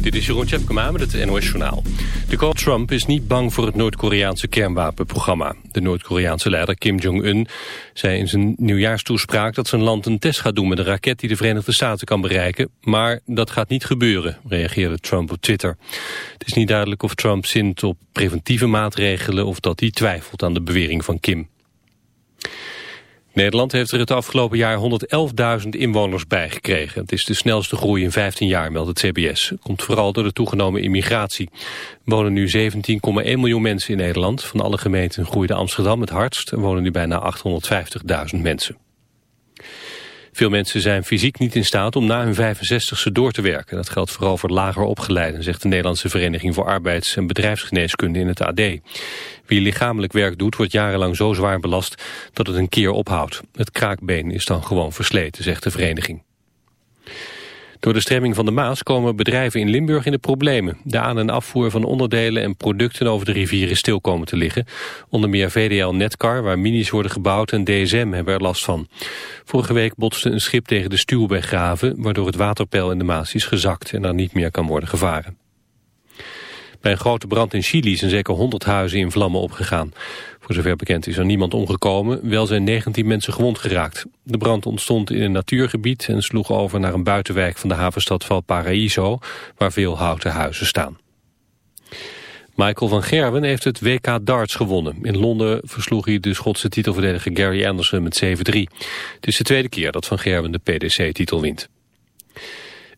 Dit is Jeroen Tjepkema met het NOS Journaal. De koning Trump is niet bang voor het Noord-Koreaanse kernwapenprogramma. De Noord-Koreaanse leider Kim Jong-un zei in zijn nieuwjaarstoespraak... dat zijn land een test gaat doen met een raket die de Verenigde Staten kan bereiken. Maar dat gaat niet gebeuren, reageerde Trump op Twitter. Het is niet duidelijk of Trump zint op preventieve maatregelen... of dat hij twijfelt aan de bewering van Kim. Nederland heeft er het afgelopen jaar 111.000 inwoners bijgekregen. Het is de snelste groei in 15 jaar, meldt het CBS. komt vooral door de toegenomen immigratie. Er wonen nu 17,1 miljoen mensen in Nederland. Van alle gemeenten groeide Amsterdam het hardst. Er wonen nu bijna 850.000 mensen. Veel mensen zijn fysiek niet in staat om na hun 65ste door te werken. Dat geldt vooral voor lager opgeleiden, zegt de Nederlandse Vereniging voor Arbeids- en Bedrijfsgeneeskunde in het AD. Wie lichamelijk werk doet, wordt jarenlang zo zwaar belast dat het een keer ophoudt. Het kraakbeen is dan gewoon versleten, zegt de vereniging. Door de stremming van de Maas komen bedrijven in Limburg in de problemen. De aan- en afvoer van onderdelen en producten over de rivieren stil komen te liggen. Onder meer VDL Netcar, waar minis worden gebouwd, en DSM hebben er last van. Vorige week botste een schip tegen de Stuwweggraven... waardoor het waterpeil in de Maas is gezakt en daar niet meer kan worden gevaren. Bij een grote brand in Chili zijn zeker 100 huizen in vlammen opgegaan. Voor zover bekend is er niemand omgekomen, wel zijn 19 mensen gewond geraakt. De brand ontstond in een natuurgebied en sloeg over naar een buitenwijk van de havenstad Valparaiso, waar veel houten huizen staan. Michael van Gerwen heeft het WK darts gewonnen. In Londen versloeg hij de Schotse titelverdediger Gary Anderson met 7-3. Het is de tweede keer dat van Gerwen de PDC-titel wint.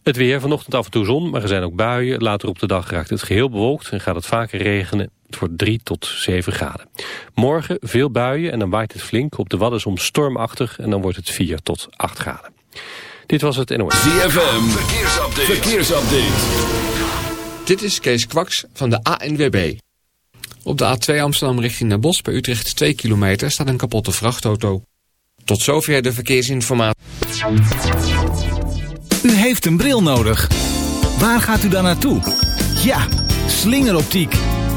Het weer, vanochtend af en toe zon, maar er zijn ook buien. Later op de dag raakt het geheel bewolkt en gaat het vaker regenen. Het wordt 3 tot 7 graden. Morgen veel buien en dan waait het flink. Op de Wadden soms stormachtig en dan wordt het 4 tot 8 graden. Dit was het NOS. ZFM, verkeersupdate. verkeersupdate. Dit is Kees Kwaks van de ANWB. Op de A2 Amsterdam richting naar Bos bij Utrecht 2 kilometer staat een kapotte vrachtauto. Tot zover de verkeersinformatie. U heeft een bril nodig. Waar gaat u dan naartoe? Ja, slingeroptiek.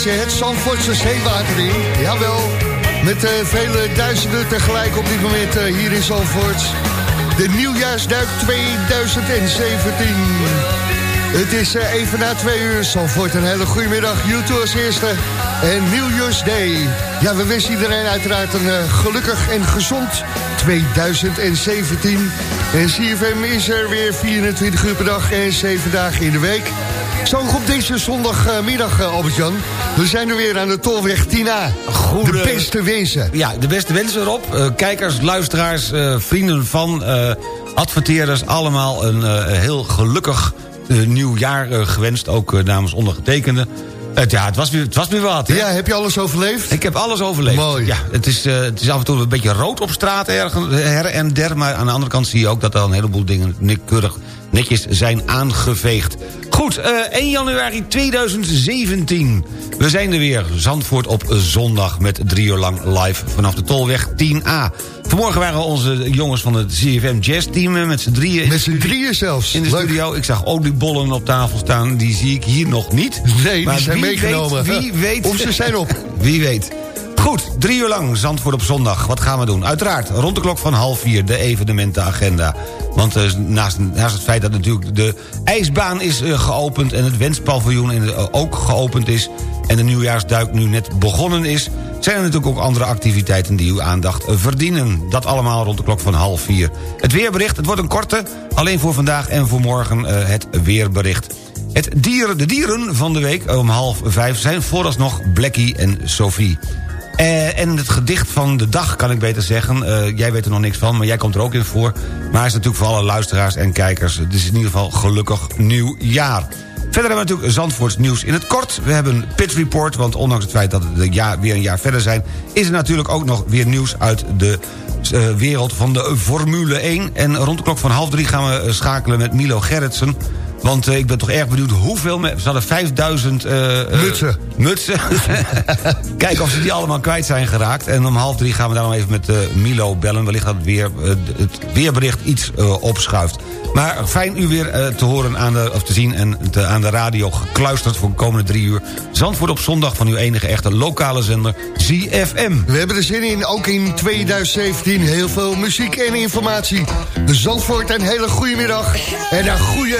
Het Zandvoortse zeewater in. Jawel, met uh, vele duizenden tegelijk op dit moment uh, hier in Zandvoort. De nieuwjaarsduik 2017. Het is uh, even na twee uur. Zandvoort, een hele goede middag. YouTube als eerste. En New Day. Ja, we wensen iedereen uiteraard een gelukkig en gezond 2017. En CFM is er weer 24 uur per dag en 7 dagen in de week. Zo op deze zondagmiddag, uh, Albert-Jan. We zijn er weer aan de Tolweg Tina. Goede... De beste wensen. Ja, de beste wensen erop. Uh, kijkers, luisteraars, uh, vrienden van, adverteerders... allemaal een heel gelukkig nieuw jaar gewenst. Ook namens ondergetekende. Het, ja, het was, weer, het was weer wat. Hè? Ja, heb je alles overleefd? Ik heb alles overleefd. Mooi. Ja, het is, uh, het is af en toe een beetje rood op straat her en der. Maar aan de andere kant zie je ook dat er een heleboel dingen keurig netjes zijn aangeveegd. Goed, uh, 1 januari 2017. We zijn er weer. Zandvoort op zondag met drie uur lang live vanaf de Tolweg 10A. Vanmorgen waren onze jongens van het CFM Jazz Team met z'n drieën... Met z'n drieën zelfs. In de studio. Ik zag oliebollen op tafel staan. Die zie ik hier nog niet. Nee, maar die zijn meegenomen. Weet, wie weet... Of ze zijn op. Wie weet. Goed, drie uur lang Zandvoort op zondag. Wat gaan we doen? Uiteraard, rond de klok van half vier de evenementenagenda. Want uh, naast, naast, het feit dat natuurlijk de ijsbaan is uh, geopend... en het wenspaviljoen uh, ook geopend is... en de nieuwjaarsduik nu net begonnen is... zijn er natuurlijk ook andere activiteiten die uw aandacht verdienen. Dat allemaal rond de klok van half vier. Het weerbericht, het wordt een korte, alleen voor vandaag en voor morgen het weerbericht. Het dieren, de dieren van de week om half vijf zijn vooralsnog Blackie en Sophie. Uh, en het gedicht van de dag, kan ik beter zeggen. Uh, jij weet er nog niks van, maar jij komt er ook in voor. Maar hij is natuurlijk voor alle luisteraars en kijkers. Het is in ieder geval gelukkig nieuw jaar. Verder hebben we natuurlijk Zandvoorts nieuws in het kort. We hebben Pit Report, want ondanks het feit dat we weer een jaar verder zijn... is er natuurlijk ook nog weer nieuws uit de uh, wereld van de Formule 1. En rond de klok van half drie gaan we schakelen met Milo Gerritsen... Want uh, ik ben toch erg benieuwd hoeveel... Ze hadden 5000... Uh, mutsen. Mutsen. Kijken of ze die allemaal kwijt zijn geraakt. En om half drie gaan we daarom even met Milo bellen. Wellicht dat het, weer, het weerbericht iets opschuift. Maar fijn u weer te horen aan de, of te zien en te, aan de radio gekluisterd voor de komende drie uur. Zandvoort op zondag van uw enige echte lokale zender ZFM. We hebben er zin in, ook in 2017. Heel veel muziek en informatie. Zandvoort, een hele goede middag en een goede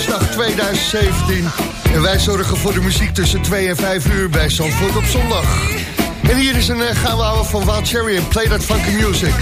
nieuwjaarsdag 2017. En wij zorgen voor de muziek tussen 2 en 5 uur bij Zandvoort op zondag. En hier is een uh, van Wild Cherry en Play That Funky Music.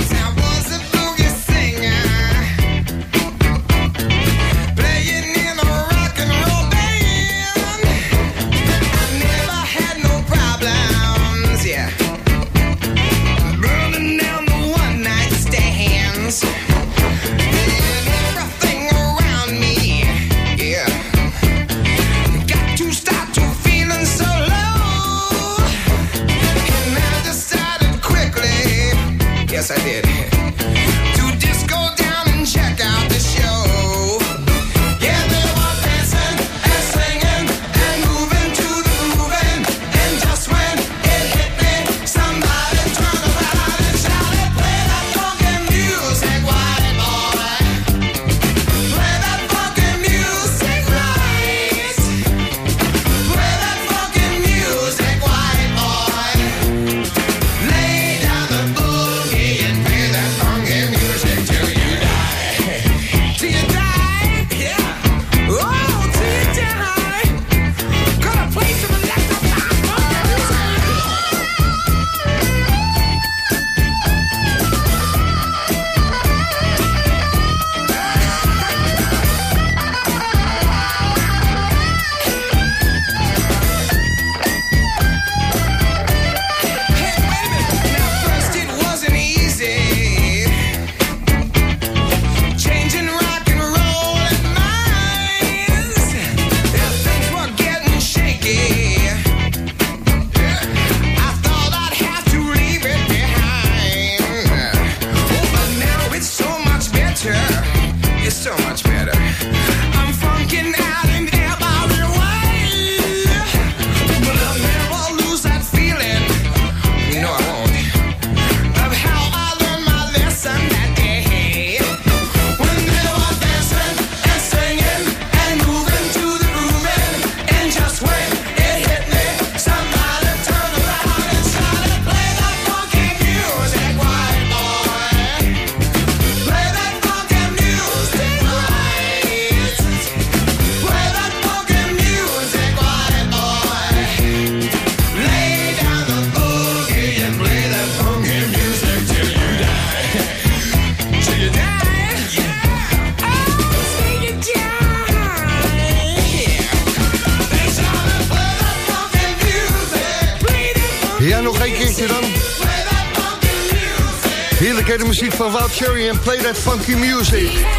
Muziek van Wild Cherry en Play That Funky Music.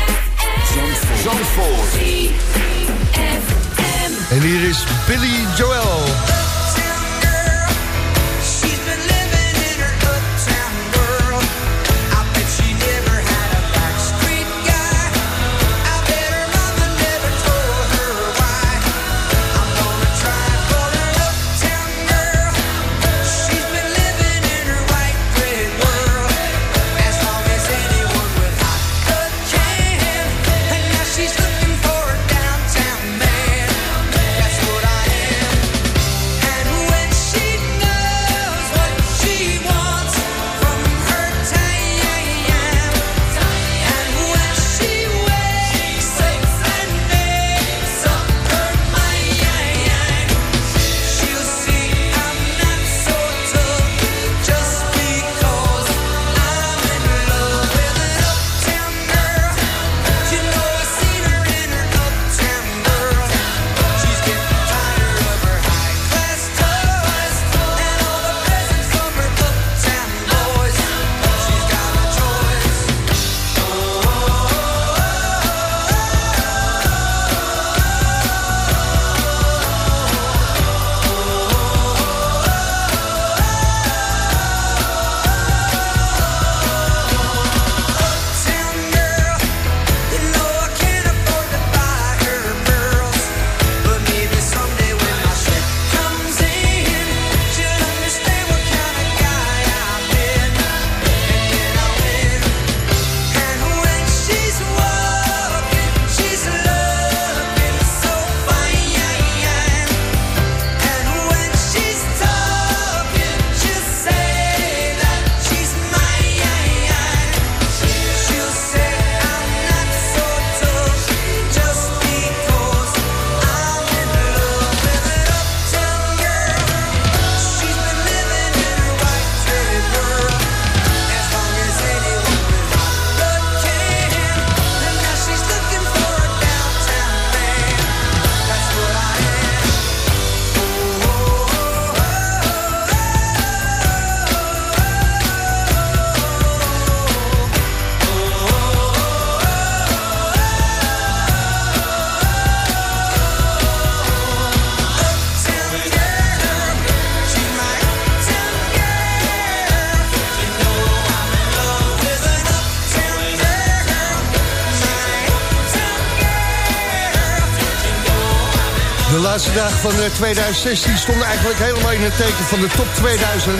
Van eh, 2016 stonden eigenlijk helemaal in het teken van de top 2000.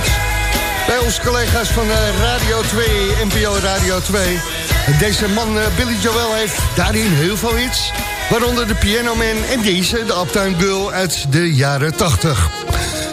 Bij onze collega's van eh, Radio 2, NPO Radio 2. En deze man eh, Billy Joel heeft daarin heel veel hits. Waaronder de Piano Man en deze, de Uptown Girl uit de jaren 80.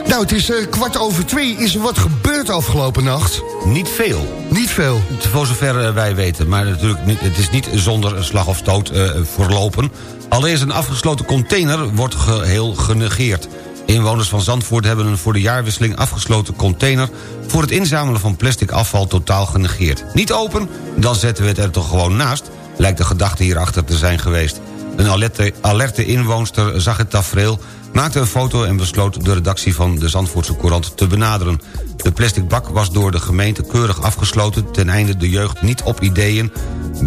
Nou, het is eh, kwart over twee. Is er wat gebeurd afgelopen nacht? Niet veel. Niet veel. Voor zover eh, wij weten. Maar natuurlijk, niet, het is niet zonder slag of stoot eh, voorlopen. Allereerst een afgesloten container wordt geheel genegeerd. Inwoners van Zandvoort hebben een voor de jaarwisseling afgesloten container... voor het inzamelen van plastic afval totaal genegeerd. Niet open, dan zetten we het er toch gewoon naast... lijkt de gedachte hierachter te zijn geweest. Een alerte, alerte inwoonster zag het tafereel maakte een foto en besloot de redactie van de Zandvoortse Courant te benaderen. De plastic bak was door de gemeente keurig afgesloten... ten einde de jeugd niet op ideeën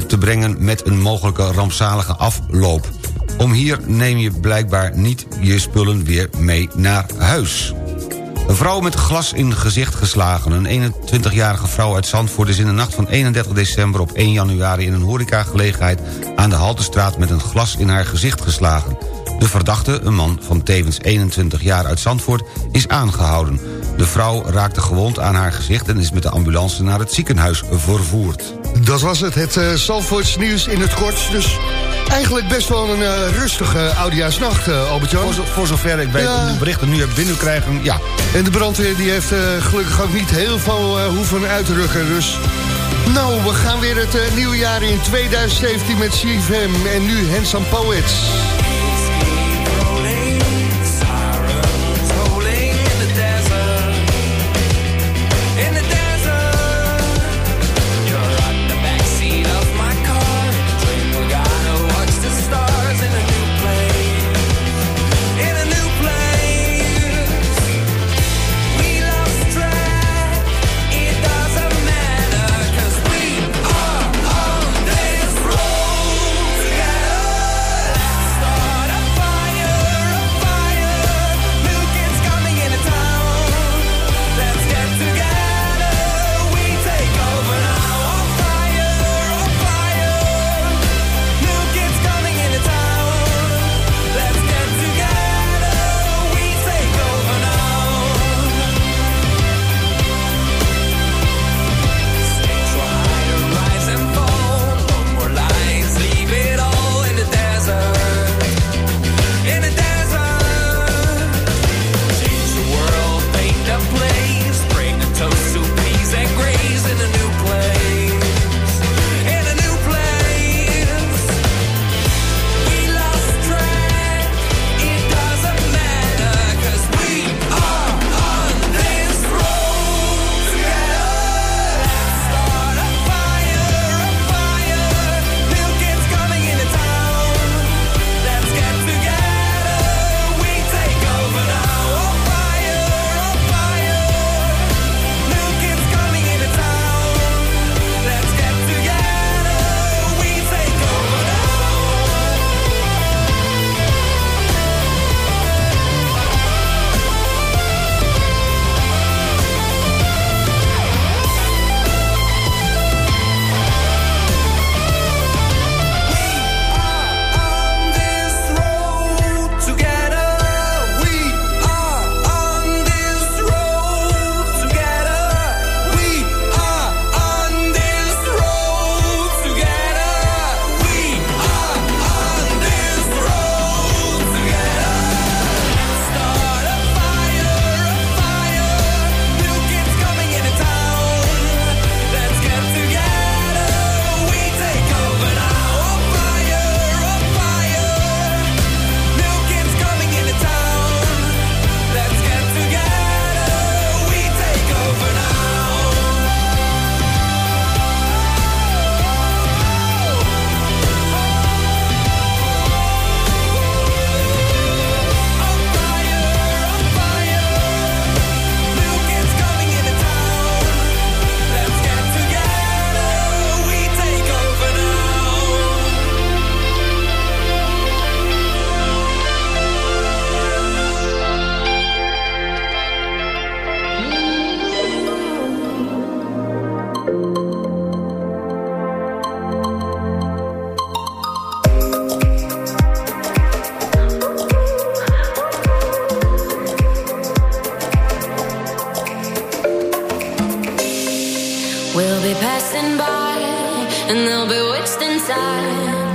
te brengen met een mogelijke rampzalige afloop. Om hier neem je blijkbaar niet je spullen weer mee naar huis. Een vrouw met glas in gezicht geslagen. Een 21-jarige vrouw uit Zandvoort is in de nacht van 31 december op 1 januari... in een horecagelegenheid aan de Haltestraat met een glas in haar gezicht geslagen. De verdachte, een man van tevens 21 jaar uit Zandvoort, is aangehouden. De vrouw raakte gewond aan haar gezicht en is met de ambulance naar het ziekenhuis vervoerd. Dat was het, het uh, nieuws in het kort. Dus eigenlijk best wel een uh, rustige oudejaarsnacht, uh, Albert-Jan. Voor, zo, voor, zover ik weet, Ja. de berichten nu heb binnenkrijgen, ja. En de brandweer die heeft eh, gelukkig ook niet heel veel eh, hoeven uitrukken. Dus nou, we gaan weer het eh, nieuwe jaar in 2017 met CFM. En nu Handsome Poets.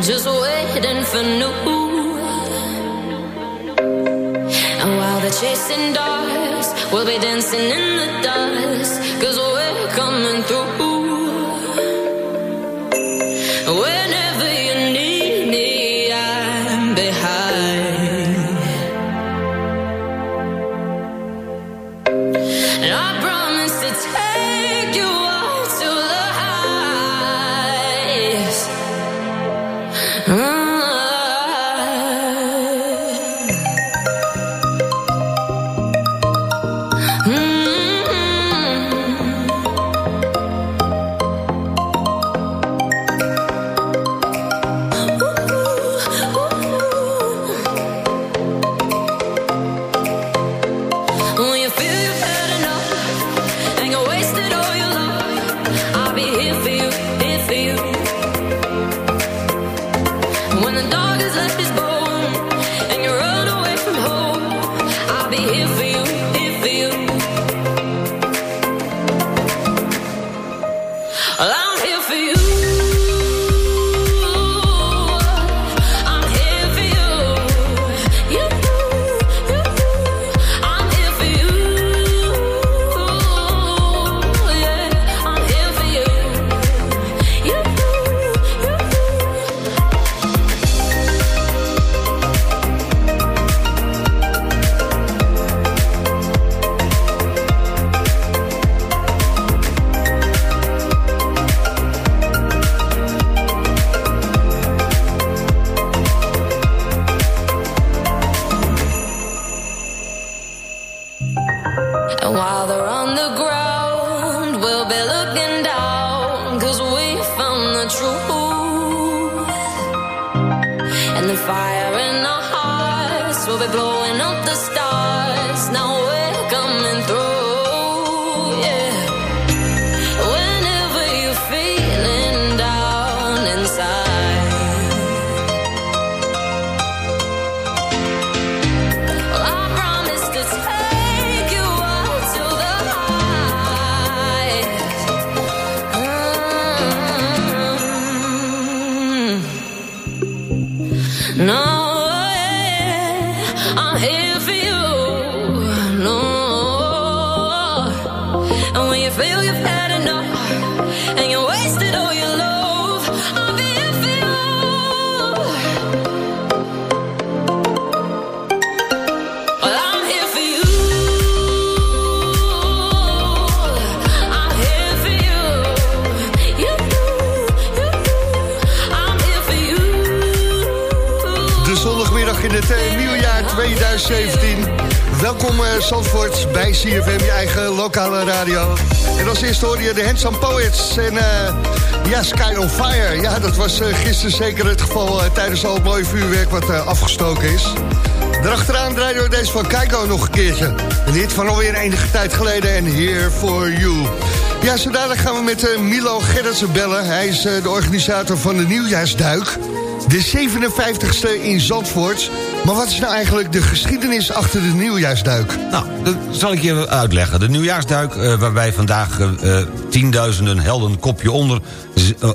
Just waiting for new. And while they're chasing dogs, we'll be dancing in the dust cause we're coming through. En als eerste hoor je de Handsome Poets en eh, ja, Sky on Fire. Ja, dat was eh, gisteren zeker het geval eh, tijdens al het mooie vuurwerk wat afgestoken is. Daarachteraan draaiden we deze van Keiko nog een keertje. Een hit van alweer enige tijd geleden en Here For You. Ja, zo dadelijk gaan we met Milo Gerritsen bellen. Hij is de organisator van de Nieuwjaarsduik. De 57ste in Zandvoort. Maar wat is nou eigenlijk de geschiedenis achter de Nieuwjaarsduik? Nou, dat zal ik je uitleggen. De nieuwjaarsduik, eh, waarbij vandaag eh, eh, tienduizenden helden kopje onder,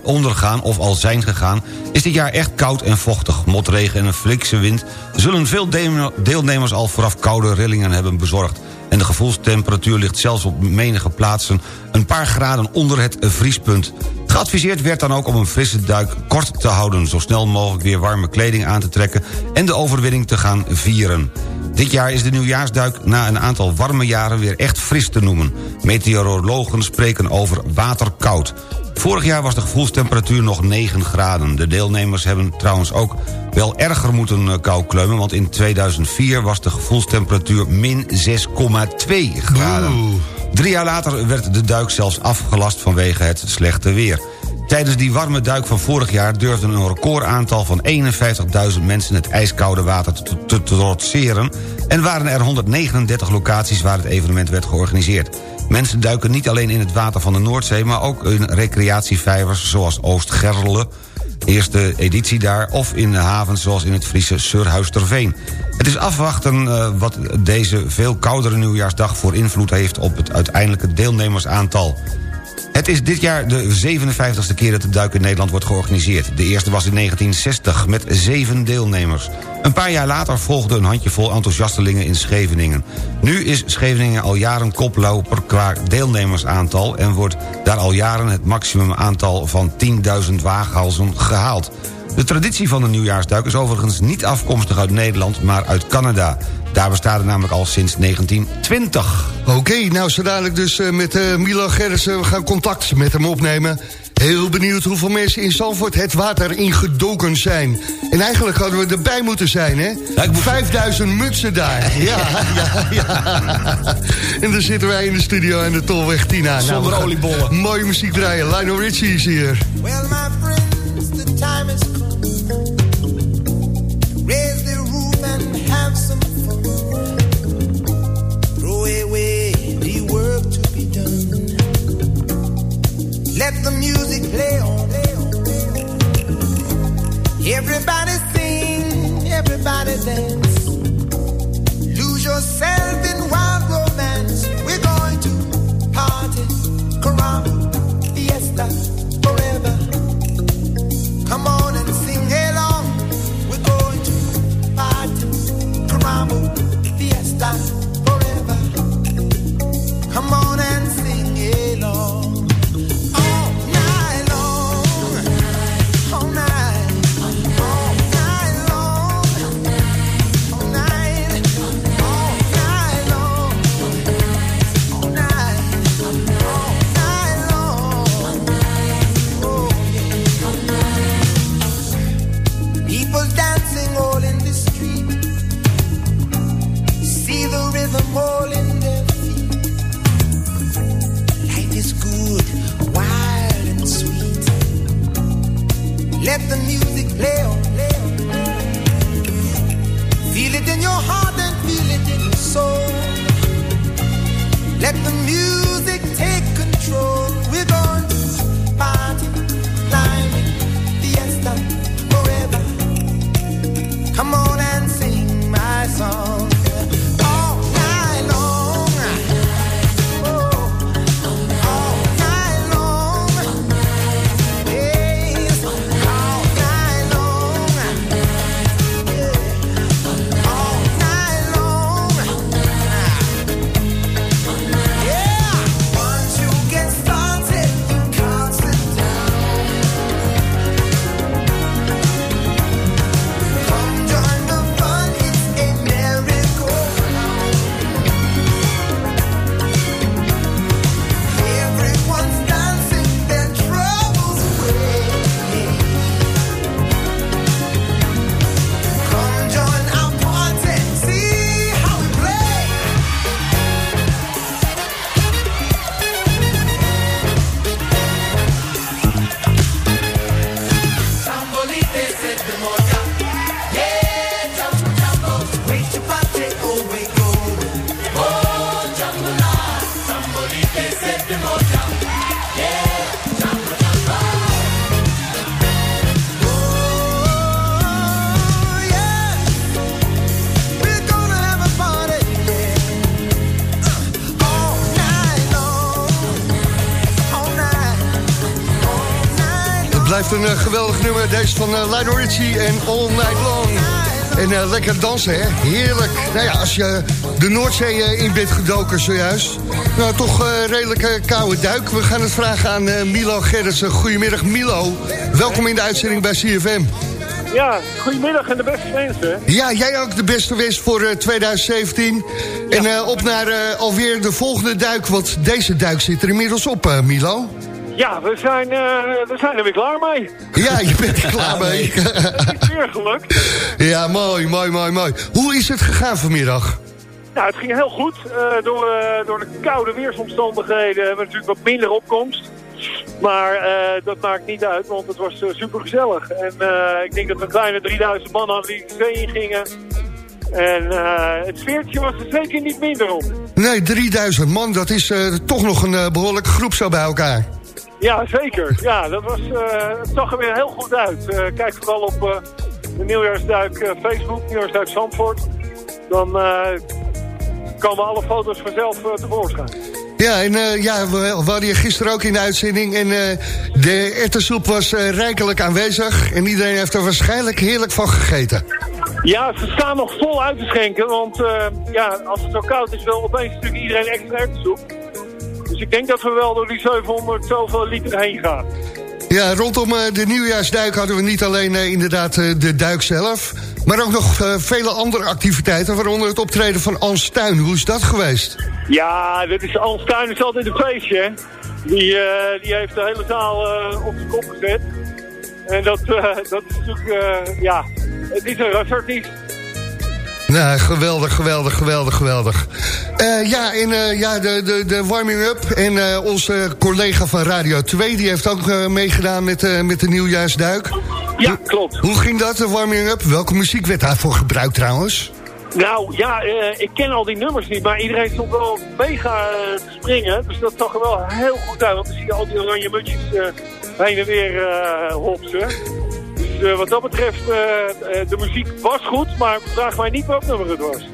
ondergaan of al zijn gegaan... is dit jaar echt koud en vochtig. Motregen en een flikse wind zullen veel de- deelnemers al vooraf koude rillingen hebben bezorgd. En de gevoelstemperatuur ligt zelfs op menige plaatsen... een paar graden onder het vriespunt. Geadviseerd werd dan ook om een frisse duik kort te houden... zo snel mogelijk weer warme kleding aan te trekken... en de overwinning te gaan vieren. Dit jaar is de nieuwjaarsduik na een aantal warme jaren weer echt fris te noemen. Meteorologen spreken over waterkoud. Vorig jaar was de gevoelstemperatuur nog 9 graden. De deelnemers hebben trouwens ook wel erger moeten eh, kou kleumen... want in 2004 was de gevoelstemperatuur min 6,2 graden. Drie jaar later werd de duik zelfs afgelast vanwege het slechte weer. Tijdens die warme duik van vorig jaar durfden een recordaantal van 51.000 mensen het ijskoude water te, trotseren... en waren er 139 locaties waar het evenement werd georganiseerd. Mensen duiken niet alleen in het water van de Noordzee... maar ook in recreatievijvers zoals Oost-Gerle, eerste editie daar... of in havens zoals in het Friese Surhuisterveen. Het is afwachten eh, wat deze veel koudere nieuwjaarsdag voor invloed heeft... op het uiteindelijke deelnemersaantal. Het is dit jaar de 57ste keer dat de duik in Nederland wordt georganiseerd. De eerste was in 1960 met zeven deelnemers. Een paar jaar later volgde een handjevol enthousiastelingen in Scheveningen. Nu is Scheveningen al jaren koploper qua deelnemersaantal... en wordt daar al jaren het maximum aantal van 10.000 waaghalzen gehaald. De traditie van de nieuwjaarsduik is overigens niet afkomstig uit Nederland... maar uit Canada. Daar bestaat het namelijk al sinds 1920. Oké, nou zo dadelijk dus eh, met eh, Milo Gerritsen. We gaan contact met hem opnemen. Heel benieuwd hoeveel mensen in Zandvoort het water ingedoken zijn. En eigenlijk hadden we erbij moeten zijn, hè? 5000 mutsen daar. Ja, ja, ja. En dan zitten wij in de studio aan de Tolweg Tina. Zonder gaan oliebollen. Mooie muziek draaien. Lionel Richie is hier. Well, my then een eh, geweldig nummer. Deze van eh, Lionel Richie en All Night Long. En eh, lekker dansen, hè? Heerlijk. Nou ja, als je de Noordzee in bent gedoken zojuist. Nou, toch redelijk koude duik. We gaan het vragen aan Milo Gerritsen. Goedemiddag, Milo. Welkom in de uitzending bij CFM. Ja, goedemiddag en de beste wensen. Ja, jij ook de beste wens voor eh, 2017. En op naar alweer de volgende duik, want deze duik zit er inmiddels op, Milo. Ja, we zijn, eh, we zijn er weer klaar mee. Ja, je bent er klaar mee. Het is weer gelukt. ja, mooi, mooi, mooi, mooi. Hoe is het gegaan vanmiddag? Nou, het ging heel goed. Eh, door, eh, door de koude weersomstandigheden hebben we natuurlijk wat minder opkomst. Maar dat maakt niet uit, want het was super gezellig. En ik denk dat we een kleine 3000 man aan die zee in gingen. En het sfeertje was er zeker niet minder op. Nee, 3000 man, dat is toch nog een eh, behoorlijke groep zo bij elkaar. Ja, zeker. Ja, dat was, eh, het zag er weer heel goed uit. Eh, kijk vooral op eh, de Nieuwjaarsduik Facebook, Nieuwjaarsduik Zandvoort. Dan komen alle foto's vanzelf tevoorschijn. Ja, en ja, we, we hadden je gisteren ook in de uitzending... en de erwtensoep was rijkelijk aanwezig... en iedereen heeft er waarschijnlijk heerlijk van gegeten. Ja, ze staan nog vol uit te schenken, want ja, als het zo koud is, wil opeens natuurlijk iedereen extra erwtensoep. Dus ik denk dat we wel door die 700 zoveel liter heen gaan. Ja, rondom eh, de nieuwjaarsduik hadden we niet alleen eh, inderdaad eh, de duik zelf... maar ook nog vele andere activiteiten, waaronder het optreden van Ans Tuin. Hoe is dat geweest? Ja, dit is, Tuin is altijd een feestje, hè. Die, die heeft de hele zaal op zijn kop gezet. En dat, dat is natuurlijk, ja, het is een rasartiest. Nou, geweldig, geweldig, geweldig, geweldig. Eh, ja, en eh, ja, de, de, de warming-up. En eh, onze collega van Radio 2, die heeft ook meegedaan met, met de nieuwjaarsduik. Ja, klopt. Hoe ging dat, de warming-up? Welke muziek werd daarvoor gebruikt trouwens? Nou ja, ik ken al die nummers niet, maar iedereen stond wel mega te springen. Dus dat zag er wel heel goed uit, want dan zie je al die oranje mutsjes eh, heen en weer hopsen. Dus eh, wat dat betreft, eh, eh, de muziek was goed, maar vraag mij niet welk nummer het was.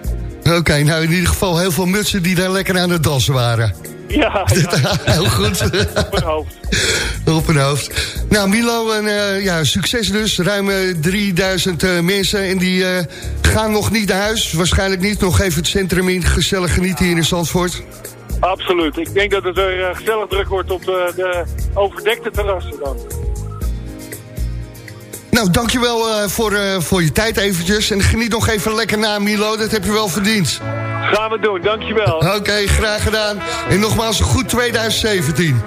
Oké, nou in ieder geval heel veel mutsen die daar lekker aan het dansen waren. Ja, ja. heel goed. op mijn hoofd. Op een hoofd. Nou, Milo, en, eh, ja, succes dus. Ruim eh, 3000 eh, mensen en die gaan nog niet naar huis. Waarschijnlijk niet. Nog even het centrum in. Gezellig genieten hier in Zandvoort. Absoluut. Ik denk dat het er gezellig druk wordt op de, de overdekte terrassen dan. Nou, dankjewel eh voor, eh, voor je tijd eventjes. En geniet nog even lekker na, Milo. Dat heb je wel verdiend. Gaan we doen, dankjewel. Oké, graag gedaan. En nogmaals, een goed 2017.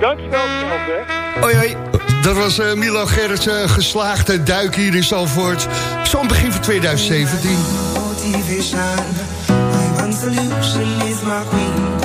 Dankjewel, hè. Hoi, hoi. Dat was eh, Milo Gerrits, eh, een geslaagde duik hier in Zandvoort. Zo'n begin van 2017. motivation. My one solution is my queen,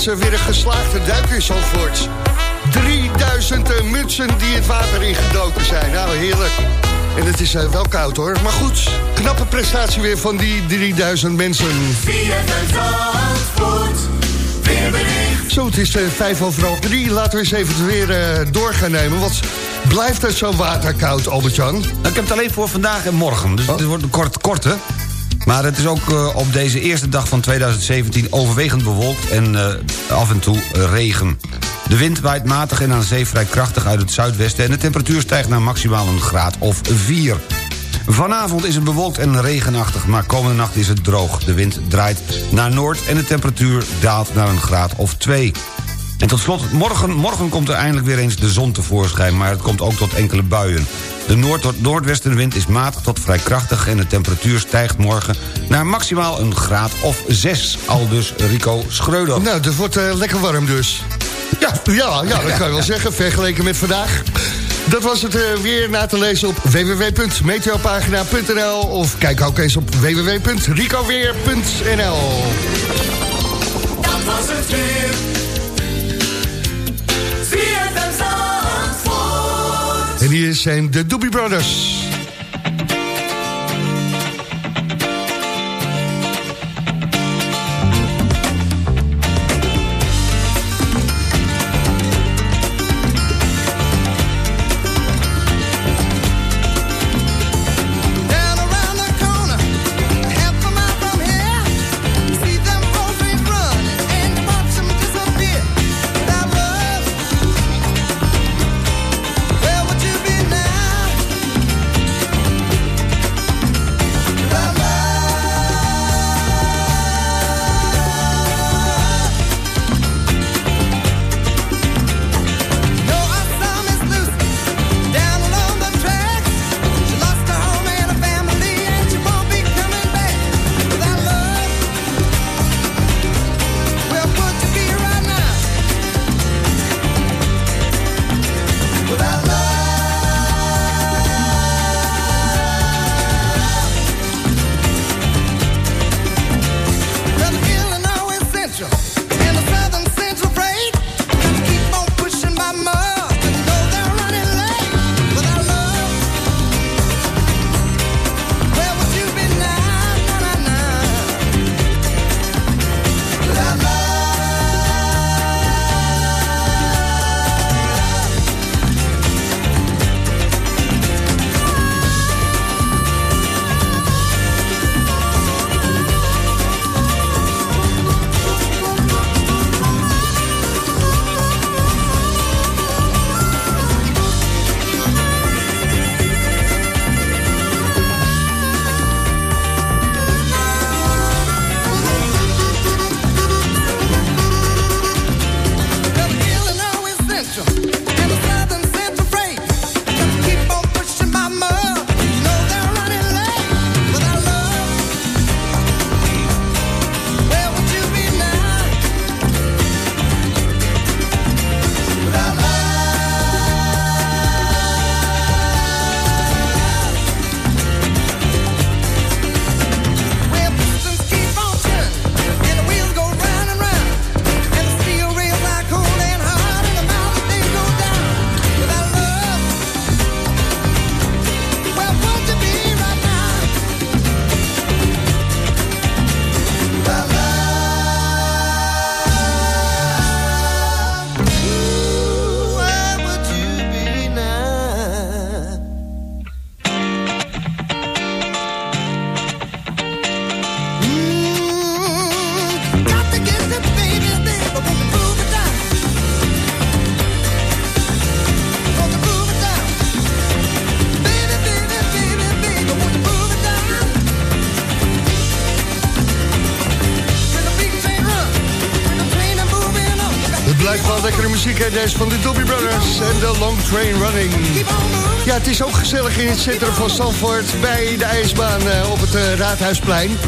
Gerritsen weer een geslaagde duik in Zandvoort. 3000 eh, mutsen die het water ingedoken zijn. Nou, heerlijk. En het is eh, wel koud hoor. Maar goed, knappe prestatie weer van die 3000 mensen. Zo, het is eh, vijf over half drie. Laten we eens even het weer door gaan nemen. Wat blijft het zo waterkoud, Albert-Jan? Nou, ik heb het alleen voor vandaag en morgen. Dus Oh. het wordt een kort, korte. Maar het is ook eh, op deze eerste dag van 2017 overwegend bewolkt en eh, af en toe eh, regen. De wind waait matig en aan zee vrij krachtig uit het zuidwesten... en de temperatuur stijgt naar maximaal een graad of 4. Vanavond is het bewolkt en regenachtig, maar komende nacht is het droog. De wind draait naar noord en de temperatuur daalt naar een graad of 2. En tot slot, morgen, morgen komt er eindelijk weer eens de zon tevoorschijn... maar het komt ook tot enkele buien. De noord- tot noordwestenwind is matig tot vrij krachtig... en de temperatuur stijgt morgen naar maximaal een graad of 6. Al dus Rico Schreuder. Nou, het wordt eh, lekker warm dus. Ja, ja, ja, dat kan je wel zeggen, vergeleken met vandaag. Dat was het eh, weer na te lezen op www.meteopagina.nl... of kijk ook eens op www.ricoweer.nl. Dat was het weer. En hier zijn de Doobie Brothers. Lekkere muziek, hè, deze van de Doobie Brothers en de Long Train Running. Ja, het is ook gezellig in het centrum van Zandvoort bij de ijsbaan eh, op het eh, Raadhuisplein.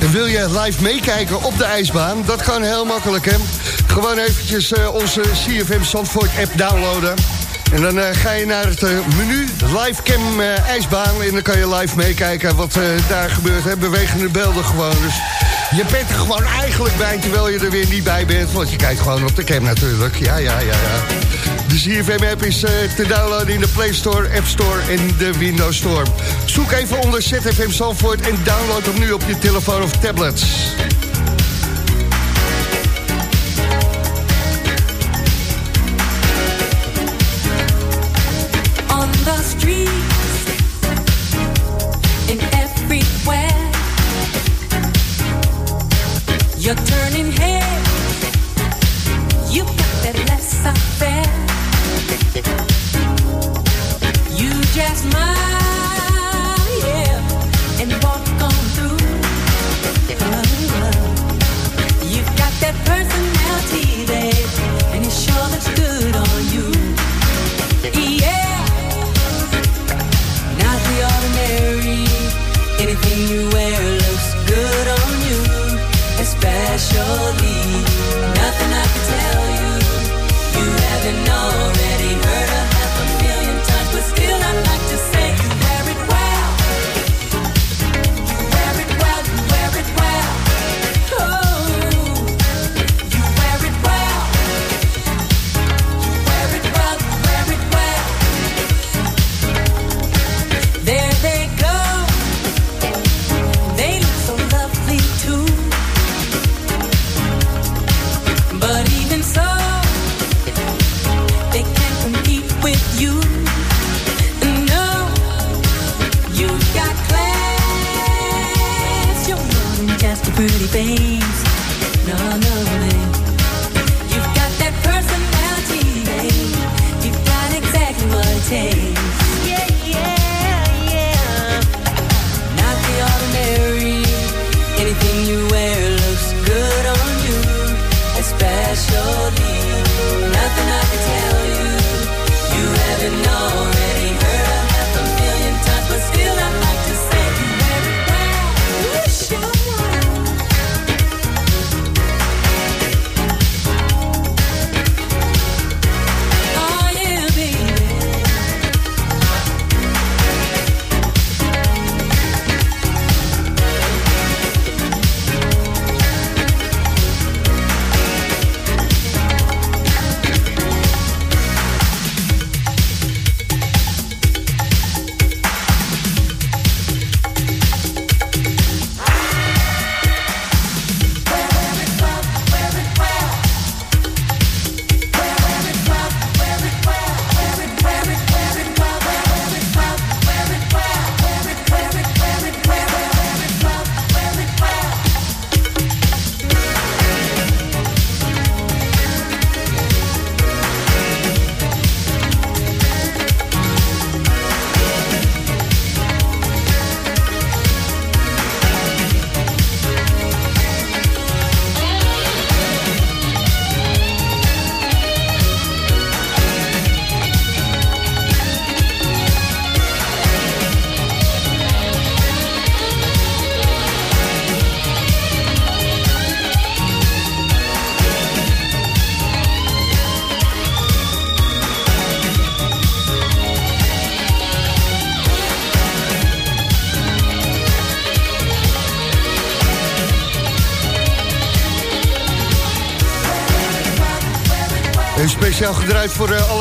En wil je live meekijken op de ijsbaan? Dat kan heel makkelijk, hè? Gewoon eventjes eh, onze CFM Zandvoort app downloaden. En dan ga je naar het menu, livecam eh, ijsbaan... en dan kan je live meekijken wat daar gebeurt. Bewegende beelden gewoon. Dus je bent er gewoon eigenlijk bij, terwijl je er weer niet bij bent. Want je kijkt gewoon op de cam natuurlijk. Ja, ja, ja, ja. De CFM-app is eh, te downloaden in de Play Store, App Store en de Windows Store. Zoek even onder ZFM Zandvoort en download hem nu op je telefoon of tablets.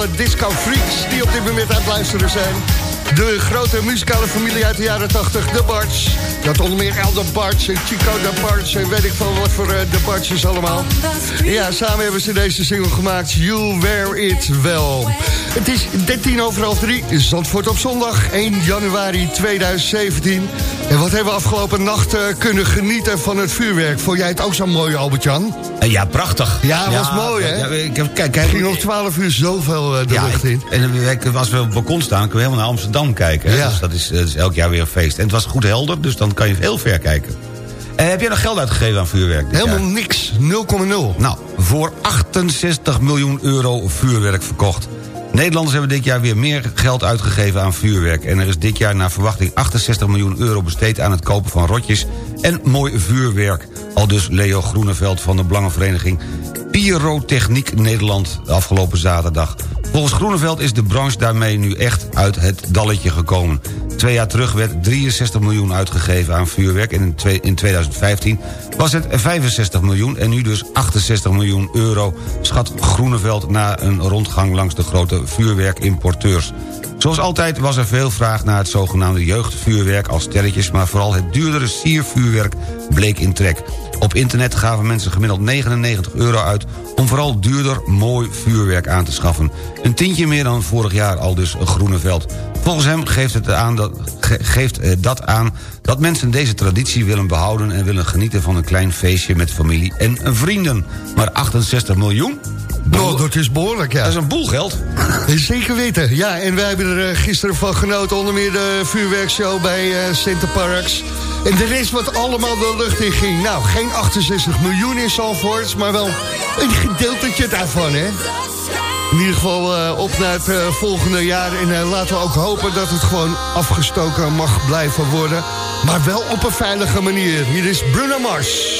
Alle disco-freaks die op dit moment aan het luisteren zijn. De grote muzikale familie uit de jaren 80, de Barts. Dat onder meer Elder Barts en Chico de Barts en weet ik van wat voor eh, de Bartsjes allemaal. Ja, samen hebben ze deze single gemaakt, You Wear It Well. Het is 13 over half 3, Zandvoort op zondag, 1 januari 2017. En wat hebben we afgelopen nacht eh, kunnen genieten van het vuurwerk? Vond jij het ook zo mooi, Albert-Jan? Eh, Ja, prachtig. Ja, was mooi, hè? Ja, ik heb, kijk, kijk, Ging om 12 uur zoveel de ja, lucht in. En ik- als we op het balkon staan, kunnen we helemaal naar Amsterdam kijken. Ja. Dus dat is, dat is elk jaar weer een feest. En het was goed helder, dus dan kan je heel ver kijken. Eh, heb jij nog geld uitgegeven aan vuurwerk? Helemaal jaar? niks, 0,0. Nou, voor 68 miljoen euro vuurwerk verkocht. Nederlanders hebben dit jaar weer meer geld uitgegeven aan vuurwerk. En er is dit jaar naar verwachting 68 miljoen euro besteed aan het kopen van rotjes en mooi vuurwerk. Al dus Leo Groeneveld van de Belangenvereniging Pyrotechniek Nederland afgelopen zaterdag. Volgens Groeneveld is de branche daarmee nu echt uit het dalletje gekomen. Twee jaar terug werd 63 miljoen uitgegeven aan vuurwerk... en in twee- in 2015 was het 65 miljoen en nu dus 68 miljoen euro... schat Groeneveld na een rondgang langs de grote vuurwerkimporteurs. Zoals altijd was er veel vraag naar het zogenaamde jeugdvuurwerk als sterretjes... maar vooral het duurdere siervuurwerk bleek in trek. Op internet gaven mensen gemiddeld 99 euro uit... om vooral duurder, mooi vuurwerk aan te schaffen. Een tientje meer dan vorig jaar al dus Groeneveld. Volgens hem geeft, het aan dat, ge- geeft eh, dat aan dat mensen deze traditie willen behouden... en willen genieten van een klein feestje met familie en vrienden. Maar 68 miljoen? Nou, dat is behoorlijk, ja. Dat is een boel geld. Zeker weten. Ja, en wij hebben er eh, gisteren van genoten. Onder meer de vuurwerkshow bij uh, Center Parks. En de rest wat allemaal de lucht in ging. Nou, geen 68 miljoen in Zalvoort, maar wel een gedeeltetje daarvan, hè? In ieder geval eh, op naar het volgende jaar. En laten we ook hopen dat het gewoon afgestoken mag blijven worden. Maar wel op een veilige manier. Hier is Bruno Mars.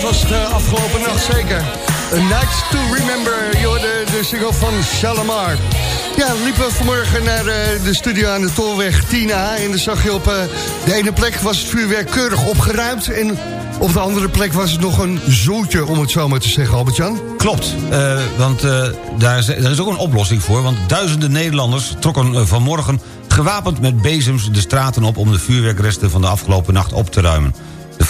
dat was eh, afgelopen nacht zeker. A Night to Remember, joh, de, de single van Shalamar. Ja, we liepen vanmorgen naar eh, de studio aan de Tolweg 10A... en dan zag je op eh, de ene plek was het vuurwerk keurig opgeruimd... en op de andere plek was het nog een zootje, om het zo maar te zeggen, Albert-Jan. Klopt, eh, want daar is, er is ook een oplossing voor... want duizenden Nederlanders trokken vanmorgen gewapend met bezems de straten op... om de vuurwerkresten van de afgelopen nacht op te ruimen.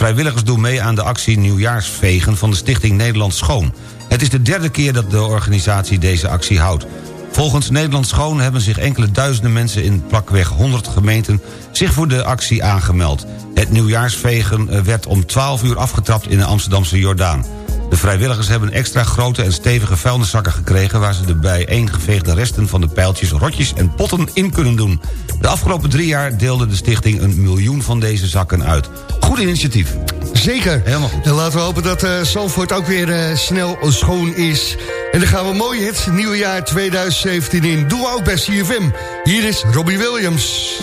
Vrijwilligers doen mee aan de actie Nieuwjaarsvegen... van de Stichting Nederland Schoon. Het is de derde keer dat de organisatie deze actie houdt. Volgens Nederland Schoon hebben zich enkele duizenden mensen... in plakweg 100 gemeenten zich voor de actie aangemeld. Het nieuwjaarsvegen eh, werd om 12 uur afgetrapt in de Amsterdamse Jordaan. De vrijwilligers hebben extra grote en stevige vuilniszakken gekregen... waar ze de bijeengeveegde resten van de pijltjes, rotjes en potten in kunnen doen. De afgelopen drie jaar deelde de stichting een miljoen van deze zakken uit. Goed initiatief. Zeker. Helemaal goed. En laten we hopen dat eh Zandvoort ook weer eh, snel schoon is. En dan gaan we mooi het nieuwe jaar 2017 in. Doen we ook bij CFM. Hier is Robbie Williams.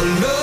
I love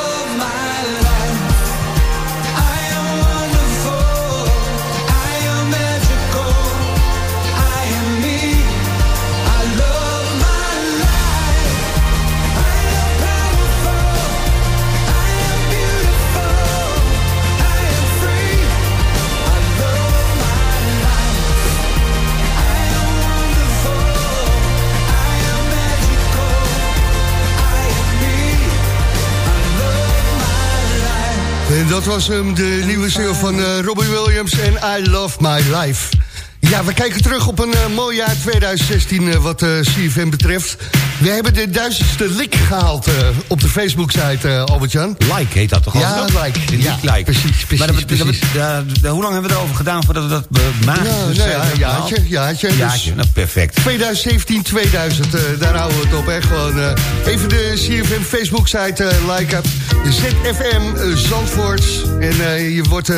was hem, de nieuwe single van eh, Robbie Williams en I Love My Life. Ja, we kijken terug op een eh, mooi jaar 2016 eh, wat CFM betreft. We hebben de duizendste lik gehaald eh, op de Facebook-site, eh, Albert-Jan. Like heet dat toch? Ja, like. Ja, like. precies, precies, Maar dat, precies. dat- dat- hoe lang hebben we erover gedaan voordat we dat uh, magisch Ja, nou ja, een jaartje, jaartje. Dus Jaartje, nou perfect. 2017, 2000, eh, daar houden we het op. Hè. Gewoon, even de CFM Facebook-site liken. ZFM Zandvoort. En je wordt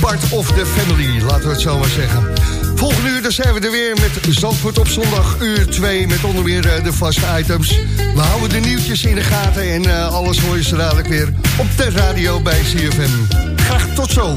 part of the family, laten we het zo maar zeggen. Volgende uur dan zijn we er weer met Zandvoort op zondag uur 2... met onder meer eh, de vaste items. We houden de nieuwtjes in de gaten en eh, alles hoor je zo weer op de radio bij CFM. Graag tot zo.